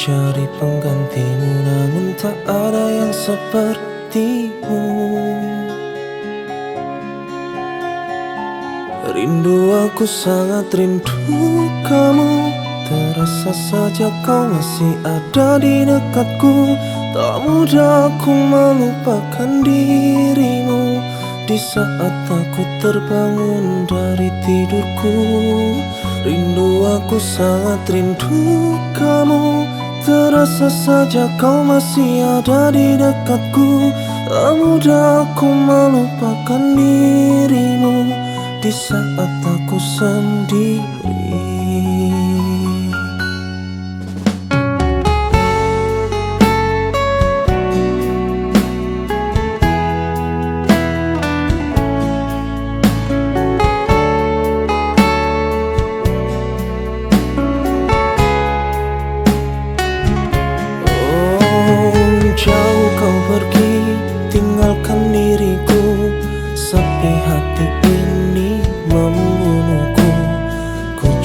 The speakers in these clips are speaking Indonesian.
cari penggantimu Namun tak ada yang sepertimu. Rindu aku sangat rindu kamu Terasa saja kau masih ada di dekatku. Tak mudah aku melupakan dirimu Di saat aku terbangun dari tidurku. Rindu aku sangat rindu kamu Terasa saja kau masih ada di dekatku. Tak mudah aku melupakan dirimu Di saat aku sendiri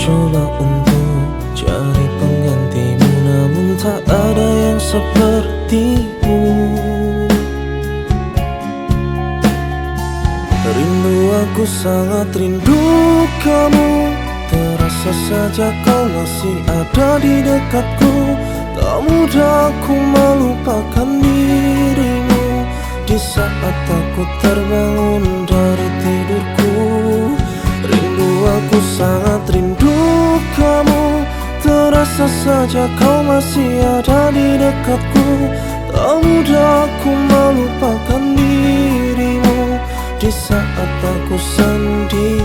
coba untuk cari penggantimu Namun tak ada yang sepertimu. Rindu aku sangat rindu kamu. Terasa saja kau masih ada di dekatku. Tak mudah aku melupakan dirimu. Di saat aku terbangun dari tidurku Rindu aku sangat kamu Terasa saja kau masih ada di dekatku. Tak mudah melupakan dirimu. Di saat aku sendiri